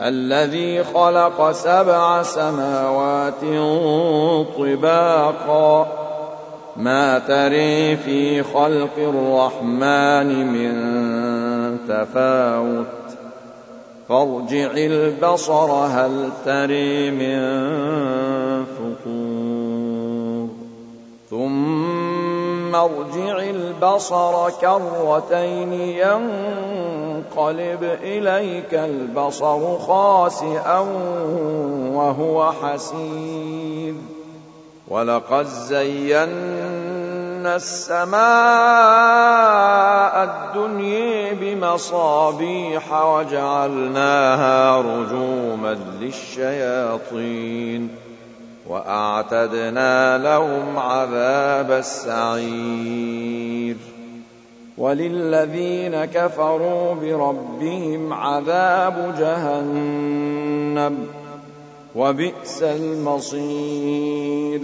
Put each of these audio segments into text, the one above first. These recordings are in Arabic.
الذي خلق سبع سماوات طباقا. ما تري في خلق الرحمن من تفاوت. فارجع البصر هل تري من فطور؟ ثم ارجع البصر كرتين ينقلب إليك البصر خاسئا وهو حسير. ولقد زينا السماء الدنيا بمصابيح وجعلناها رجوما للشياطين. وأعتدنا لهم عذاب السعير. وللذين كفروا بربهم عذاب جهنم وبئس المصير.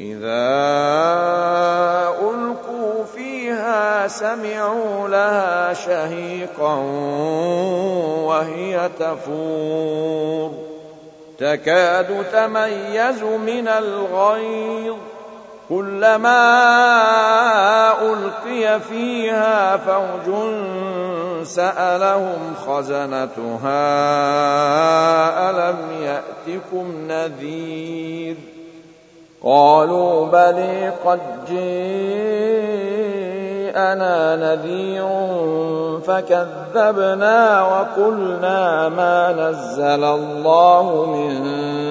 إذا ألقوا فيها سمعوا لها شهيقا وهي تفور. تكاد تميز من الغيظ. كلما ألقي فيها فوج سألهم خزنتها ألم يأتكم نذير قالوا بلي قد جيءنا نذير فكذبنا وقلنا ما نزل الله من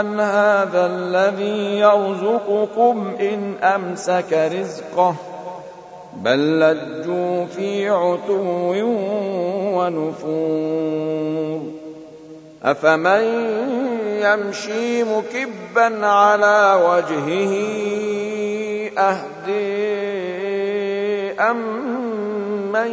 هَٰذَا الَّذِي يَرْزُقُكُمْ إِنْ أَمْسَكَ رِزْقَهُ بل لجوا في عتو ونفور أفمن يمشي مكبا على وجهه أهدي أم من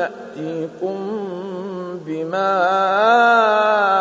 يأتيكم بماء